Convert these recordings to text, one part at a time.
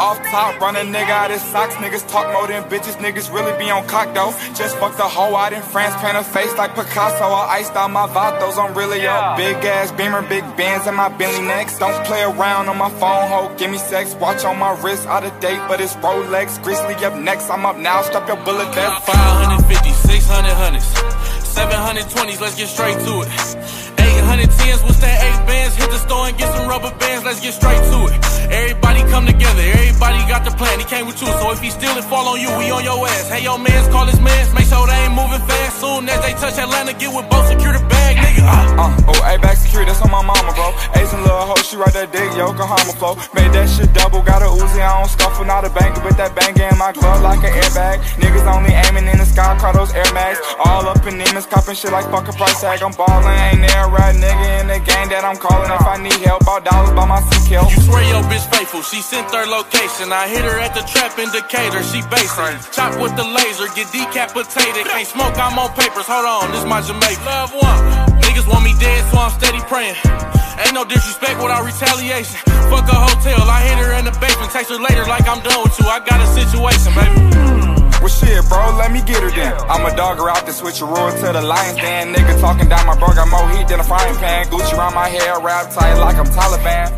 off top, run a nigga out his socks. Niggas talk more than bitches, niggas really be on cock though. Just fucked the hoe out in France, paint her face like Picasso. I iced out my vatos, I'm really up. Big ass beamer, big bands in my Bentley next. Don't play around on my phone, ho, give me sex. Watch on my wrist, out of date, but it's Rolex. Grizzley up next, I'm up now, Stop your bullet vest. 550, 600 hundreds, 720s, let's get straight to it. 810s, what's that? Eight bands, hit the store and get some rubber bands, let's get straight to it. Come together, everybody got the plan, he came with you, so if he steal it, fall on you, we on your ass. Hey, yo, mans, call his mans, make sure they ain't moving fast. Soon as they touch Atlanta, get with both, secure the bag, nigga. Uh, uh oh, A back security, that's on my mama, bro. Ace and little hoe, she ride that dick, Yokohama flow. Made that shit double, got a Uzi, I don't scuffle, not a banker, with that bang in my glove like an airbag. Niggas only the sky, call those Air Max. All up in demons, copping shit like fuck a price tag. I'm ballin', ain't there, right nigga in the game that I'm calling. If I need help, all dollars by my CQ. You swear your bitch faithful, she sent her location. I hit her at the trap indicator, she basic. Chop with the laser, get decapitated. Can't smoke, I'm on papers. Hold on, this my Jamaica. Love one. Niggas want me dead, so I'm steady praying. Ain't no disrespect without retaliation. Fuck a hotel, I hit her in the basement. Text her later like I'm done with you. I got a situation, baby. Well shit, bro, let me get her then. I'm a dogger out the switcheroo to the lion's den. Nigga talking down my bro, got more heat than a frying pan. Gucci around my hair, wrap tight like I'm Taliban.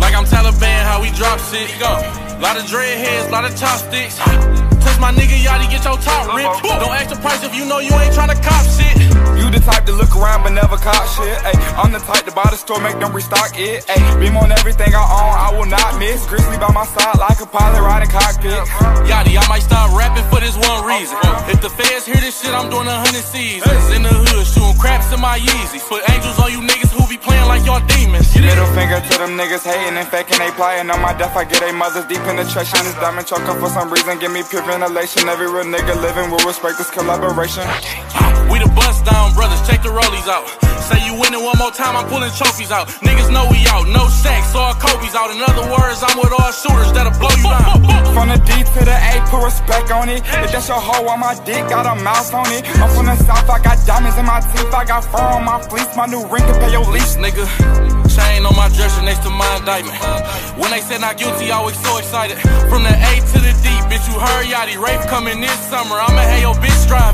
Like I'm Taliban, how we drop shit. Go. Lot of dreadheads, lot of chopsticks. Touch my nigga Yachty, get your top ripped. Uh-huh. Don't ask the price if you know you ain't tryna cop shit. The type to look around but never cop shit. Ay, I'm the type to buy the store, make them restock it. Ay, beam on everything I own, I will not miss. Grizzley by my side like a pilot riding cockpit. Yachty, I might stop rapping for this one reason. If the feds hear this shit, I'm doing a hundred seasons. In the hood, shooting craps in my Yeezys. Put angels on you niggas who be playing like y'all demons. Middle finger to them niggas hating and faking they plotting on my death. I get they mothers deep in the penetration. This diamond choker for some reason, give me pure ventilation. Every real nigga living will respect this collaboration. We the bust down brothers, check the rollies out. Say you winning one more time, I'm pulling trophies out. Niggas know we out, no sex, all Kobe's out. In other words, I'm with all shooters that'll blow you down. From the D to the A, put respect on it. If that's your hoe on my dick, got a mouse on it. I'm from the south, I got diamonds in my teeth, I got fur on my fleece. My new ring can pay your lease, nigga. Chain on my dresser next to my indictment. When they said not guilty, I was so excited. From the A to the D, bitch, you heard Yachty. Rape coming this summer, I'ma have your bitch driving.